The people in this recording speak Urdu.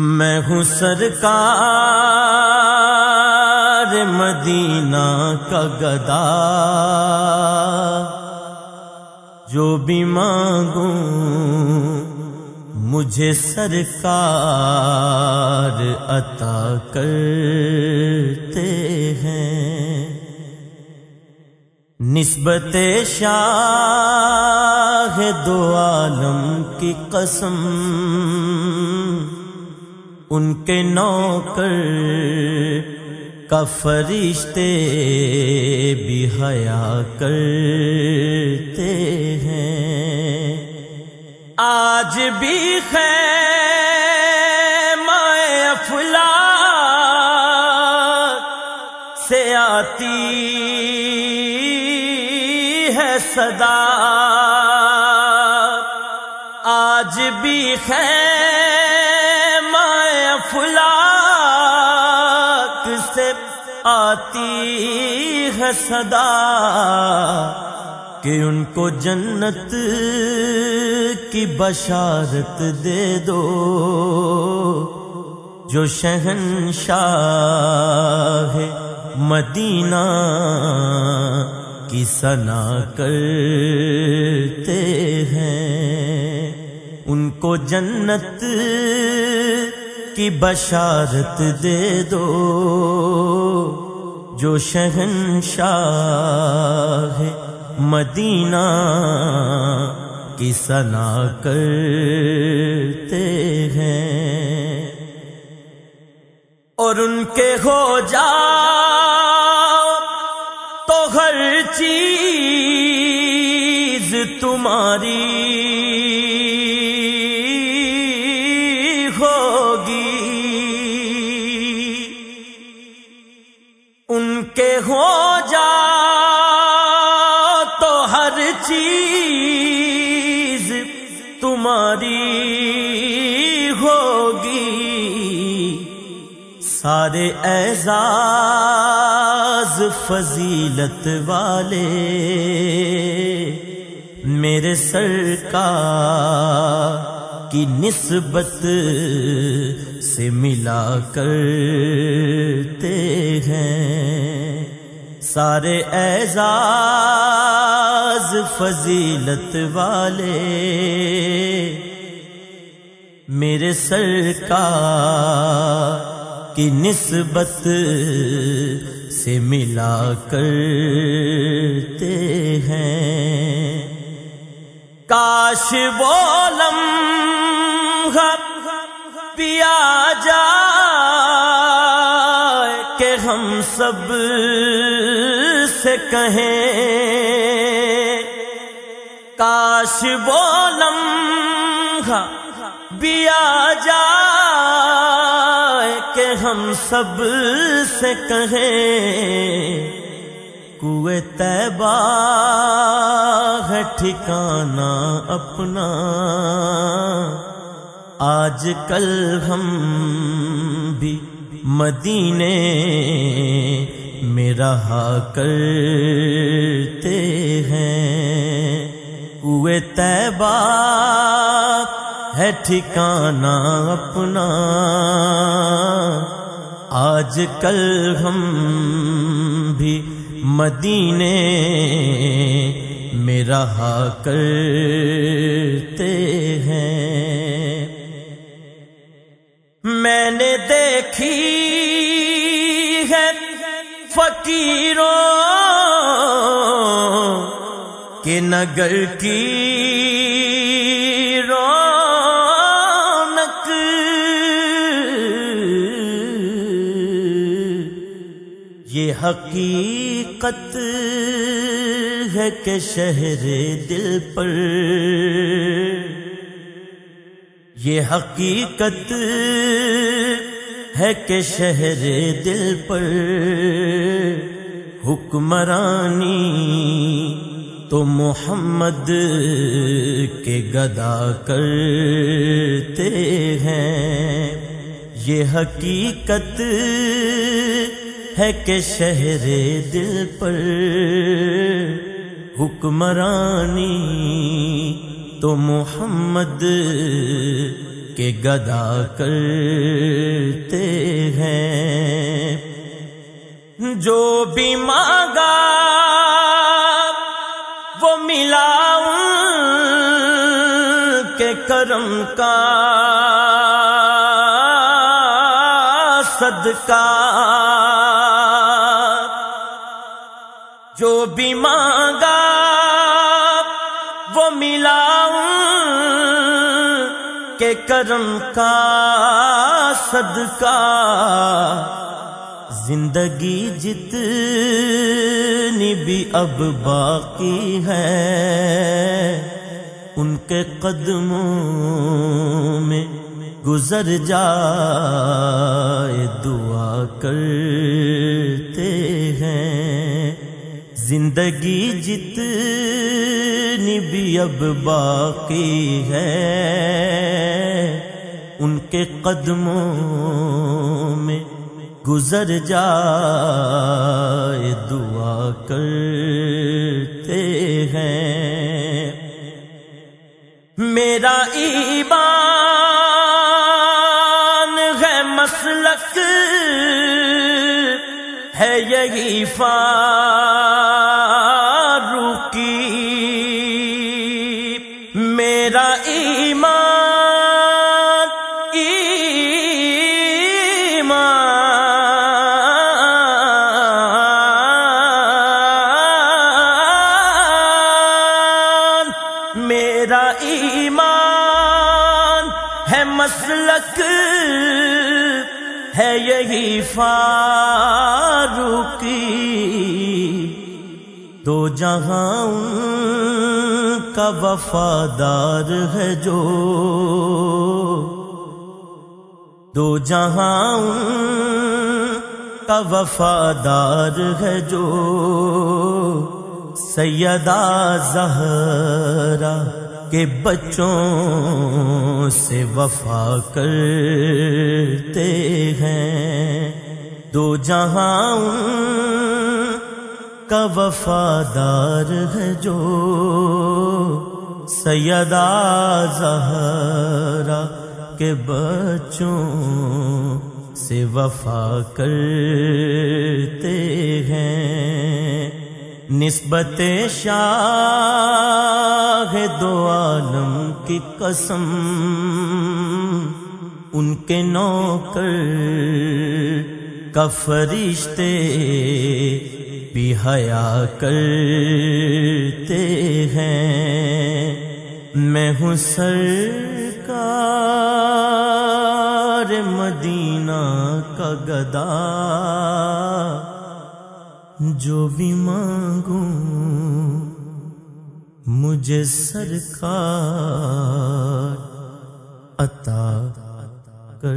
میں ہوں سرکار مدینہ کا گدا جو بھی مانگوں مجھے سرکار عطا کرتے ہیں۔ نسبت شاہ دو عالم کی قسم ان کے نوکر کا فرشتے بھی حیا کرتے ہیں۔ آج بھی خیر افلا سے آتی ہے صدا۔ آج بھی خیر سے آتی ہے صدا کہ ان کو جنت کی بشارت دے دو جو شہنشاہ مدینہ کی سنا کرتے ہیں۔ ان کو جنت کی بشارت دے دو جو شہنشاہ مدینہ کی سنا کرتے ہیں اور ان کے ہو جا کے ہو جا تو ہر چیز تمہاری ہوگی۔ سارے اعزاز فضیلت والے، میرے سرکار کی نسبت سے ملا کرتے ہیں۔ سارے اعزاز فضیلت والے میرے سرکار کی نسبت سے ملا کرتے ہیں۔ کاش بولم پیا جا کہ ہم سب کہیں۔ کاش بولم بیا جا کہ ہم سب سے کہیں۔ کوئے تیبہ ہے ٹھکانا اپنا۔ آج کل ہم بھی مدینے میں رہا کرتے ہیں۔ کوئے تیبہ ہے ٹھکانا اپنا۔ آج کل ہم بھی مدینے میں رہا کرتے ہیں۔ نگر کی رونق۔ یہ حقیقت ہے کہ شہر دل پر۔ یہ حقیقت ہے کہ شہر دل پر۔ حکمرانی تو محمد کے گدا کرتے ہیں۔ یہ حقیقت ہے کہ شہر دل پر حکمرانی تو محمد کے گدا کرتے ہیں۔ جو بھی مانگا کرم کا صدقہ۔ جو بھی مانگا وہ ملا کے کرم کا صدقہ۔ زندگی جتنی بھی اب باقی ہے ان کے قدموں میں گزر جائے دعا کرتے ہیں۔ زندگی جتنی بھی اب باقی ہے، ان کے قدموں میں گزر جائے دعا کرتے ہیں۔ میرا ایمان ہے مسلک ہے یہی فان مسلک ہے یہی فاروقی۔ دو جہاں کا وفادار ہے جو۔ دو جہاں کا وفادار ہے جو۔ سیدہ زہرا۔ کے بچوں سے وفا کرتے ہیں۔ دو جہاں کا وفادار ہے جو سیدہ زہرا کے بچوں سے وفا کرتے ہیں۔ نسبت شاہ دو عالم کی قسم، ان کے نوکر کا فرشتے بھی حیا کرتے ہیں۔ میں ہوں سرکار مدینہ کا گدا جو بھی مانگوں مجھے سرکار عطا کر۔